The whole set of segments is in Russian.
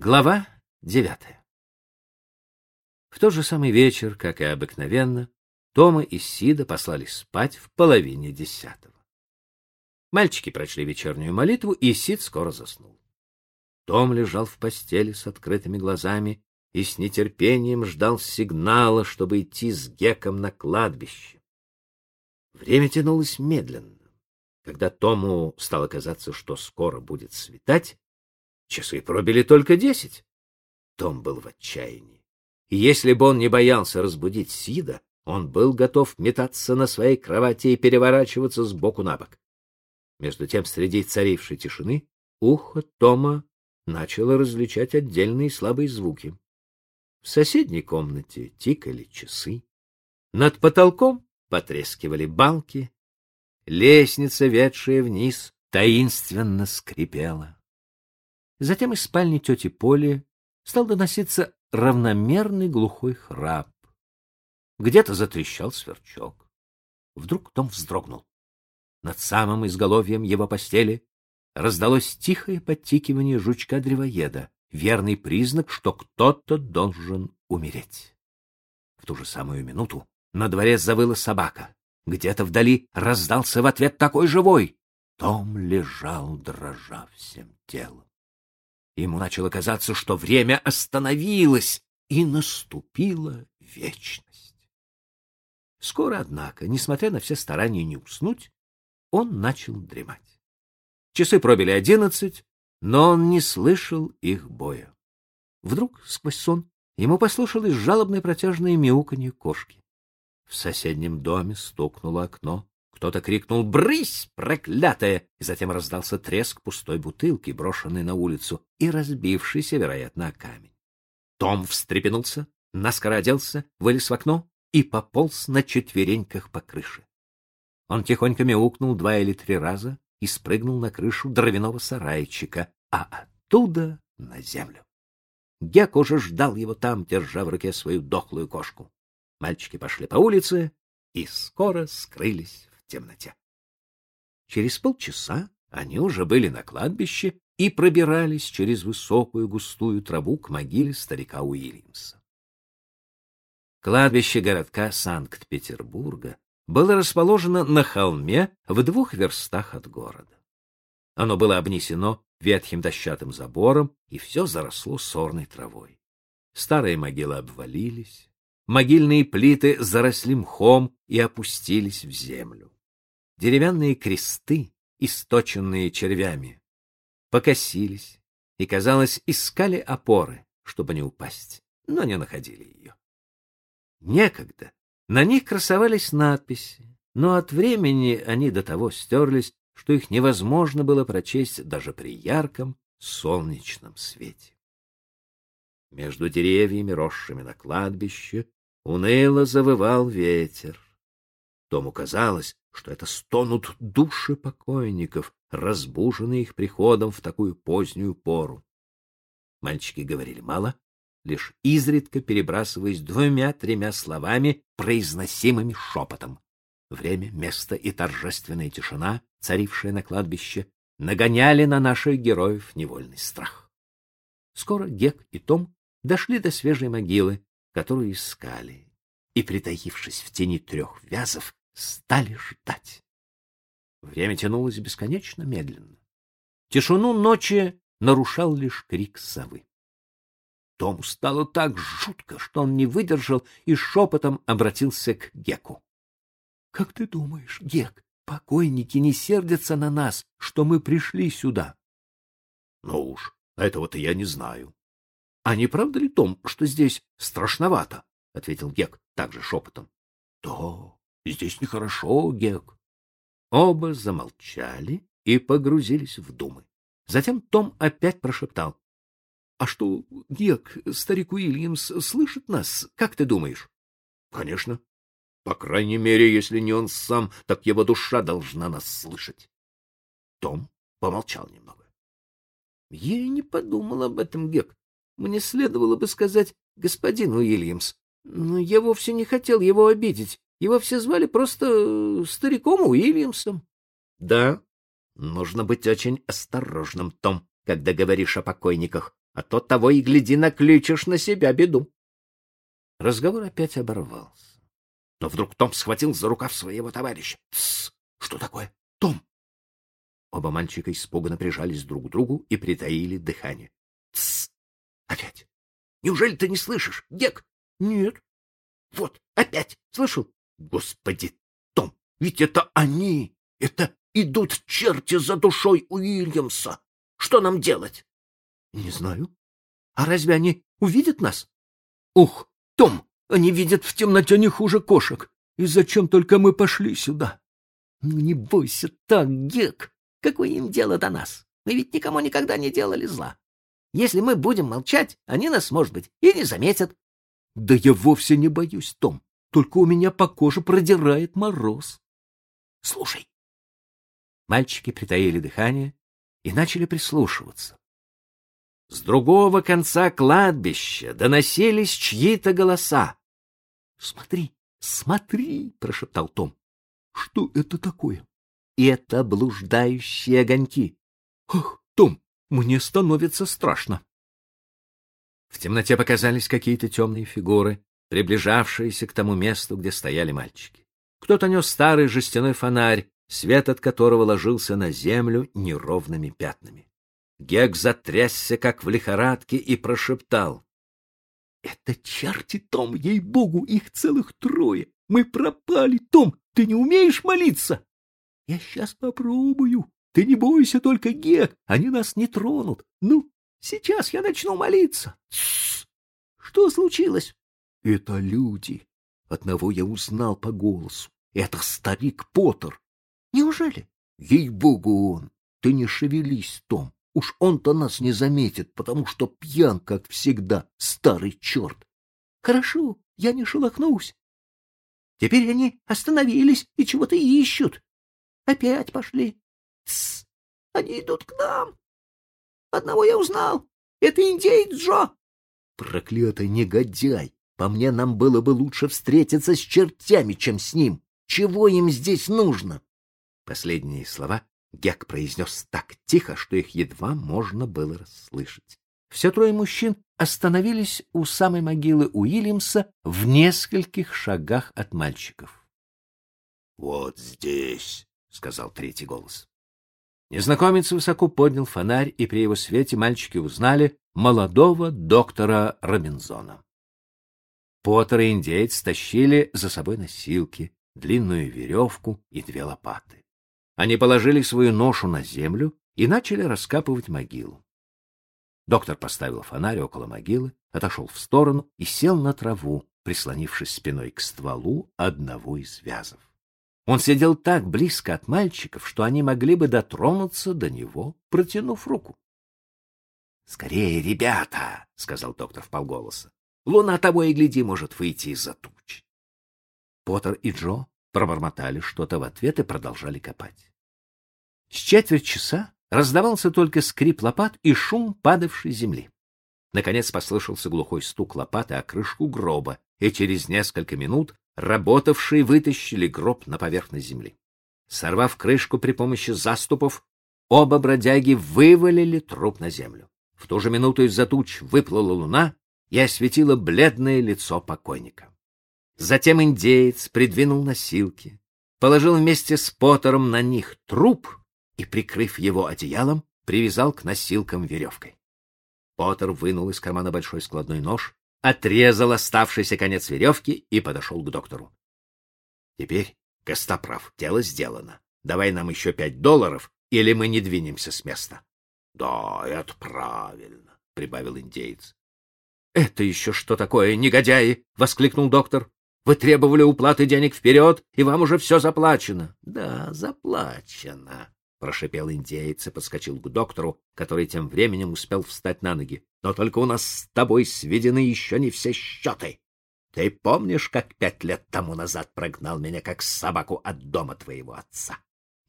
Глава девятая В тот же самый вечер, как и обыкновенно, Тома и Сида послали спать в половине десятого. Мальчики прочли вечернюю молитву, и Сид скоро заснул. Том лежал в постели с открытыми глазами и с нетерпением ждал сигнала, чтобы идти с Геком на кладбище. Время тянулось медленно. Когда Тому стало казаться, что скоро будет светать, Часы пробили только десять. Том был в отчаянии. И если бы он не боялся разбудить Сида, он был готов метаться на своей кровати и переворачиваться с боку на бок. Между тем, среди царившей тишины, ухо Тома начало различать отдельные слабые звуки. В соседней комнате тикали часы. Над потолком потрескивали балки. Лестница, ведшая вниз, таинственно скрипела. Затем из спальни тети Поли стал доноситься равномерный глухой храп. Где-то затрещал сверчок. Вдруг Том вздрогнул. Над самым изголовьем его постели раздалось тихое подтикивание жучка-древоеда, верный признак, что кто-то должен умереть. В ту же самую минуту на дворе завыла собака. Где-то вдали раздался в ответ такой живой. Том лежал, дрожа всем телом. Ему начало казаться, что время остановилось, и наступила вечность. Скоро, однако, несмотря на все старания не уснуть, он начал дремать. Часы пробили одиннадцать, но он не слышал их боя. Вдруг, сквозь сон, ему послышалось жалобное протяжное мяуканье кошки. В соседнем доме стукнуло окно. Кто-то крикнул «Брысь, проклятая!» и затем раздался треск пустой бутылки, брошенной на улицу и разбившейся, вероятно, о камень. Том встрепенулся, наскоро оделся, вылез в окно и пополз на четвереньках по крыше. Он тихонько мяукнул два или три раза и спрыгнул на крышу дровяного сарайчика, а оттуда на землю. Гек уже ждал его там, держа в руке свою дохлую кошку. Мальчики пошли по улице и скоро скрылись темноте. Через полчаса они уже были на кладбище и пробирались через высокую густую траву к могиле старика Уильямса. Кладбище городка Санкт-Петербурга было расположено на холме в двух верстах от города. Оно было обнесено ветхим дощатым забором, и все заросло сорной травой. Старые могилы обвалились, могильные плиты заросли мхом и опустились в землю деревянные кресты, источенные червями, покосились и, казалось, искали опоры, чтобы не упасть, но не находили ее. Некогда на них красовались надписи, но от времени они до того стерлись, что их невозможно было прочесть даже при ярком солнечном свете. Между деревьями, росшими на кладбище, уныло завывал ветер. Тому казалось, что это стонут души покойников, разбуженные их приходом в такую позднюю пору. Мальчики говорили мало, лишь изредка перебрасываясь двумя-тремя словами, произносимыми шепотом. Время, место и торжественная тишина, царившая на кладбище, нагоняли на наших героев невольный страх. Скоро Гек и Том дошли до свежей могилы, которую искали, и, притаившись в тени трех вязов, стали ждать. Время тянулось бесконечно медленно. Тишину ночи нарушал лишь крик совы. Тому стало так жутко, что он не выдержал и шепотом обратился к Геку. — Как ты думаешь, Гек, покойники не сердятся на нас, что мы пришли сюда? — Ну уж, этого-то я не знаю. — А не правда ли, Том, что здесь страшновато? — ответил Гек также шепотом. — Да, Здесь нехорошо, Гек. Оба замолчали и погрузились в думы. Затем Том опять прошептал. — А что, Гек, старик Уильямс, слышит нас, как ты думаешь? — Конечно. По крайней мере, если не он сам, так его душа должна нас слышать. Том помолчал немного. — Я и не подумал об этом, Гек. Мне следовало бы сказать господин Уильямс, но я вовсе не хотел его обидеть. Его все звали просто э, стариком Уильямсом. Да, нужно быть очень осторожным, Том, когда говоришь о покойниках, а то того и гляди накличешь на себя беду. Разговор опять оборвался. Но вдруг Том схватил за рукав своего товарища. «Тссс! Что такое? Том!» Оба мальчика испуганно прижались друг к другу и притаили дыхание. «Тссс! Опять! Неужели ты не слышишь, Гек?» «Нет». «Вот, опять! Слышал? Господи, Том, ведь это они! Это идут черти за душой Уильямса! Что нам делать?» Не знаю. А разве они увидят нас? Ух, Том, они видят в темноте не хуже кошек. И зачем только мы пошли сюда? Ну, не бойся так, Гек. Какое им дело до нас? Мы ведь никому никогда не делали зла. Если мы будем молчать, они нас, может быть, и не заметят. Да я вовсе не боюсь, Том. Только у меня по коже продирает мороз. Слушай. Мальчики притаили дыхание и начали прислушиваться. С другого конца кладбища доносились чьи-то голоса. — Смотри, смотри, — прошептал Том. — Что это такое? — Это блуждающие огоньки. — Ах, Том, мне становится страшно. В темноте показались какие-то темные фигуры, приближавшиеся к тому месту, где стояли мальчики. Кто-то нес старый жестяной фонарь, свет от которого ложился на землю неровными пятнами. Гек затрясся, как в лихорадке, и прошептал. — Это черти, Том, ей-богу, их целых трое. Мы пропали, Том, ты не умеешь молиться? — Я сейчас попробую. Ты не бойся только, Гек, они нас не тронут. Ну, сейчас я начну молиться. — Что случилось? — Это люди. Одного я узнал по голосу. Это старик Поттер. — Неужели? — Ей-богу он. Ты не шевелись, Том. Уж он-то нас не заметит, потому что пьян, как всегда, старый черт. Хорошо, я не шелохнусь. Теперь они остановились и чего-то ищут. Опять пошли. Тссс, они идут к нам. Одного я узнал. Это индейец Джо. Проклятый негодяй! По мне, нам было бы лучше встретиться с чертями, чем с ним. Чего им здесь нужно? Последние слова Гек произнес так тихо, что их едва можно было расслышать. Все трое мужчин остановились у самой могилы Уильямса в нескольких шагах от мальчиков. — Вот здесь, — сказал третий голос. Незнакомец высоко поднял фонарь, и при его свете мальчики узнали молодого доктора Робинзона. Поттер и индейец тащили за собой носилки, длинную веревку и две лопаты. Они положили свою ношу на землю и начали раскапывать могилу. Доктор поставил фонарь около могилы, отошел в сторону и сел на траву, прислонившись спиной к стволу одного из вязов. Он сидел так близко от мальчиков, что они могли бы дотронуться до него, протянув руку. — Скорее, ребята, — сказал доктор вполголоса. — Луна того и гляди может выйти из-за туч. Поттер и Джо пробормотали что-то в ответ и продолжали копать. С четверть часа раздавался только скрип лопат и шум падавшей земли. Наконец послышался глухой стук лопаты о крышку гроба, и через несколько минут работавшие вытащили гроб на поверхность земли. Сорвав крышку при помощи заступов, оба бродяги вывалили труп на землю. В ту же минуту из-за туч выплыла луна и осветила бледное лицо покойника. Затем индеец придвинул носилки, положил вместе с Поттером на них труп и, прикрыв его одеялом, привязал к носилкам веревкой. Поттер вынул из кармана большой складной нож, отрезал оставшийся конец веревки и подошел к доктору. — Теперь, Костоправ, дело сделано. Давай нам еще пять долларов, или мы не двинемся с места. — Да, это правильно, — прибавил индеец. — Это еще что такое, негодяи? — воскликнул доктор. Вы требовали уплаты денег вперед, и вам уже все заплачено. — Да, заплачено, — прошипел индеец и подскочил к доктору, который тем временем успел встать на ноги. — Но только у нас с тобой сведены еще не все счеты. Ты помнишь, как пять лет тому назад прогнал меня как собаку от дома твоего отца?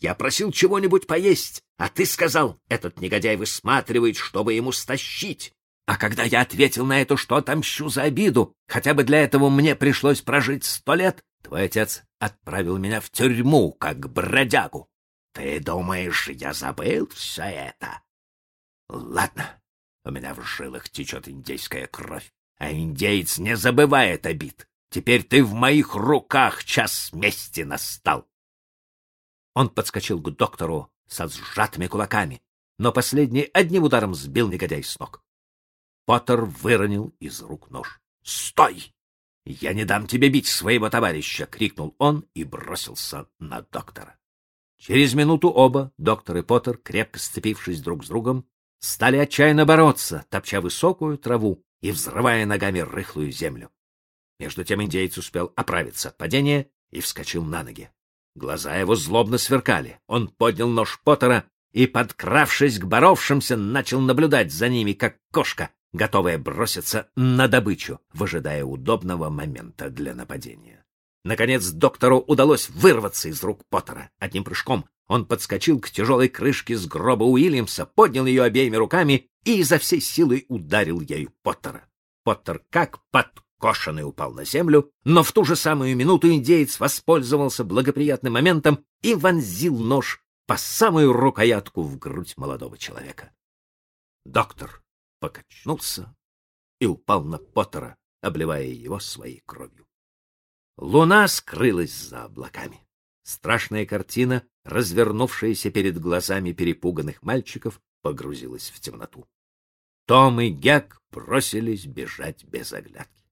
Я просил чего-нибудь поесть, а ты сказал, этот негодяй высматривает, чтобы ему стащить. А когда я ответил на это, что отомщу за обиду, хотя бы для этого мне пришлось прожить сто лет, твой отец отправил меня в тюрьму, как бродягу. Ты думаешь, я забыл все это? Ладно, У меня в жилах течет индейская кровь, а индеец не забывает обид. Теперь ты в моих руках, час мести настал. Он подскочил к доктору со сжатыми кулаками, но последний одним ударом сбил негодяй с ног. Поттер выронил из рук нож. «Стой! Я не дам тебе бить своего товарища!» — крикнул он и бросился на доктора. Через минуту оба, доктор и Поттер, крепко сцепившись друг с другом, стали отчаянно бороться, топча высокую траву и взрывая ногами рыхлую землю. Между тем индейец успел оправиться от падения и вскочил на ноги. Глаза его злобно сверкали. Он поднял нож Поттера и, подкравшись к боровшимся, начал наблюдать за ними, как кошка, готовая броситься на добычу, выжидая удобного момента для нападения. Наконец доктору удалось вырваться из рук Поттера. Одним прыжком он подскочил к тяжелой крышке с гроба Уильямса, поднял ее обеими руками и изо всей силы ударил ею Поттера. Поттер, как подкошенный, упал на землю, но в ту же самую минуту индеец воспользовался благоприятным моментом и вонзил нож по самую рукоятку в грудь молодого человека. Доктор покачнулся и упал на Поттера, обливая его своей кровью. Луна скрылась за облаками. Страшная картина, развернувшаяся перед глазами перепуганных мальчиков, погрузилась в темноту. Том и Гек бросились бежать без оглядки.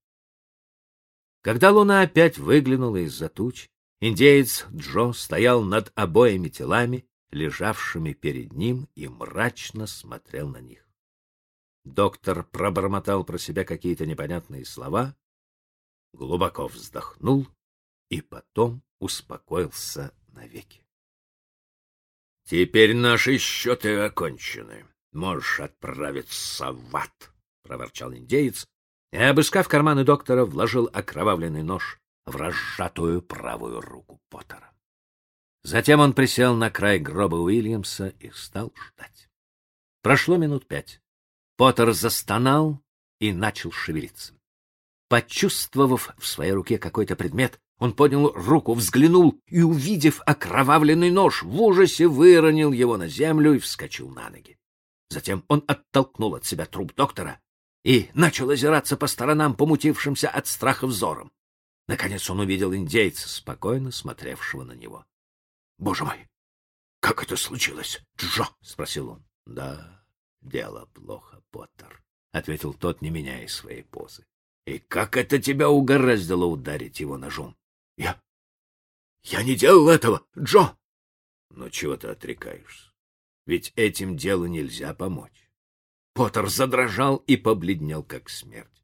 Когда луна опять выглянула из-за туч, индеец Джо стоял над обоими телами, лежавшими перед ним, и мрачно смотрел на них. Доктор пробормотал про себя какие-то непонятные слова, глубоко вздохнул и потом успокоился навеки. — Теперь наши счеты окончены. Можешь отправиться в ад, — проворчал индеец, и, обыскав карманы доктора, вложил окровавленный нож в разжатую правую руку Поттера. Затем он присел на край гроба Уильямса и стал ждать. Прошло минут пять. Поттер застонал и начал шевелиться. Почувствовав в своей руке какой-то предмет, он поднял руку, взглянул и, увидев окровавленный нож, в ужасе выронил его на землю и вскочил на ноги. Затем он оттолкнул от себя труп доктора и начал озираться по сторонам, помутившимся от страха взором. Наконец он увидел индейца, спокойно смотревшего на него. — Боже мой! Как это случилось, Джо? — спросил он. — Да, дело плохо, Поттер, — ответил тот, не меняя своей позы. — И как это тебя угораздило ударить его ножом? — Я... я не делал этого, Джо! — Ну, чего ты отрекаешься? Ведь этим делу нельзя помочь. Поттер задрожал и побледнел, как смерть.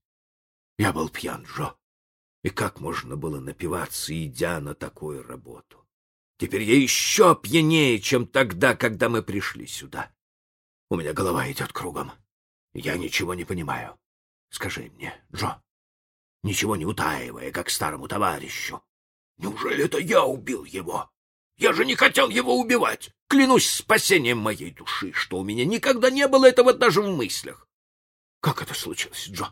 Я был пьян, Джо. И как можно было напиваться, идя на такую работу? Теперь я еще пьянее, чем тогда, когда мы пришли сюда. У меня голова идет кругом. Я ничего не понимаю. Скажи мне, Джо, ничего не утаивая, как старому товарищу, неужели это я убил его? Я же не хотел его убивать. Клянусь спасением моей души, что у меня никогда не было этого даже в мыслях. Как это случилось, Джо?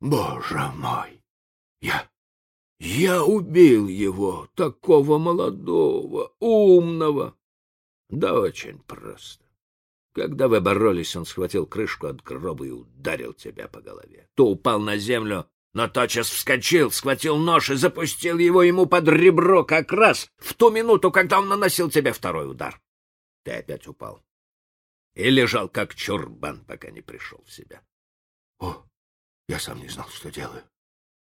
Боже мой! Я... Я убил его, такого молодого, умного. Да очень просто. Когда вы боролись, он схватил крышку от гроба и ударил тебя по голове. Ты упал на землю но тотчас вскочил, схватил нож и запустил его ему под ребро как раз в ту минуту, когда он наносил тебе второй удар. Ты опять упал и лежал как чурбан, пока не пришел в себя. О, я сам не знал, что делаю.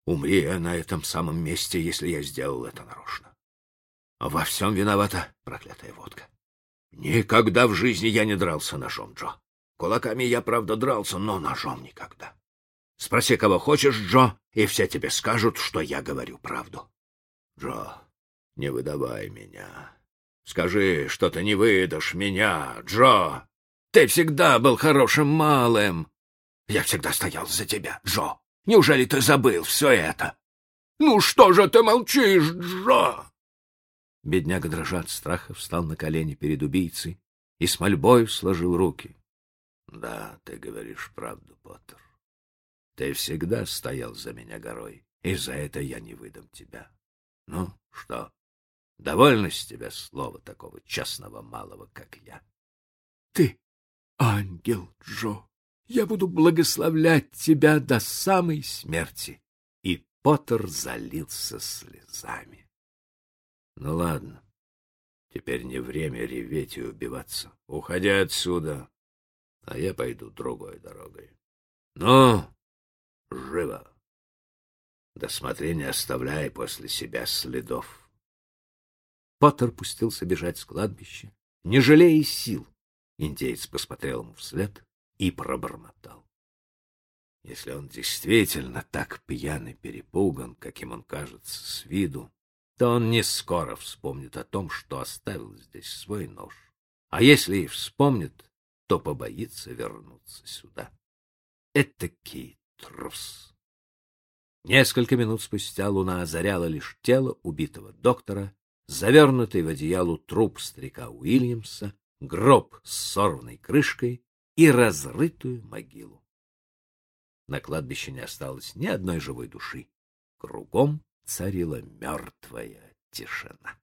Умри я на этом самом месте, если я сделал это нарочно. Во всем виновата проклятая водка. Никогда в жизни я не дрался ножом, Джо. Кулаками я, правда, дрался, но ножом никогда. Спроси, кого хочешь, Джо, и все тебе скажут, что я говорю правду. Джо, не выдавай меня. Скажи, что ты не выдашь меня, Джо. Ты всегда был хорошим малым. Я всегда стоял за тебя, Джо. Неужели ты забыл все это? Ну что же ты молчишь, Джо? Бедняга, дрожа от страха, встал на колени перед убийцей и с мольбой сложил руки. — Да, ты говоришь правду, Поттер. Ты всегда стоял за меня горой, и за это я не выдам тебя. Ну, что, довольно с тебя слова такого честного малого, как я? — Ты ангел, Джо, Я буду благословлять тебя до самой смерти. И Поттер залился слезами. Ну ладно, теперь не время реветь и убиваться. Уходи отсюда, а я пойду другой дорогой. Ну, живо. Не оставляй после себя следов. Поттер пустился бежать с кладбища, не жалея сил. Индеец посмотрел ему вслед и пробормотал. Если он действительно так пьян и перепуган, каким он кажется с виду, то он не скоро вспомнит о том, что оставил здесь свой нож. А если и вспомнит, то побоится вернуться сюда. Этакий трус. Несколько минут спустя луна озаряла лишь тело убитого доктора, завернутый в одеяло труп старика Уильямса, гроб с сорванной крышкой и разрытую могилу. На кладбище не осталось ни одной живой души. Кругом царила мертвая тишина.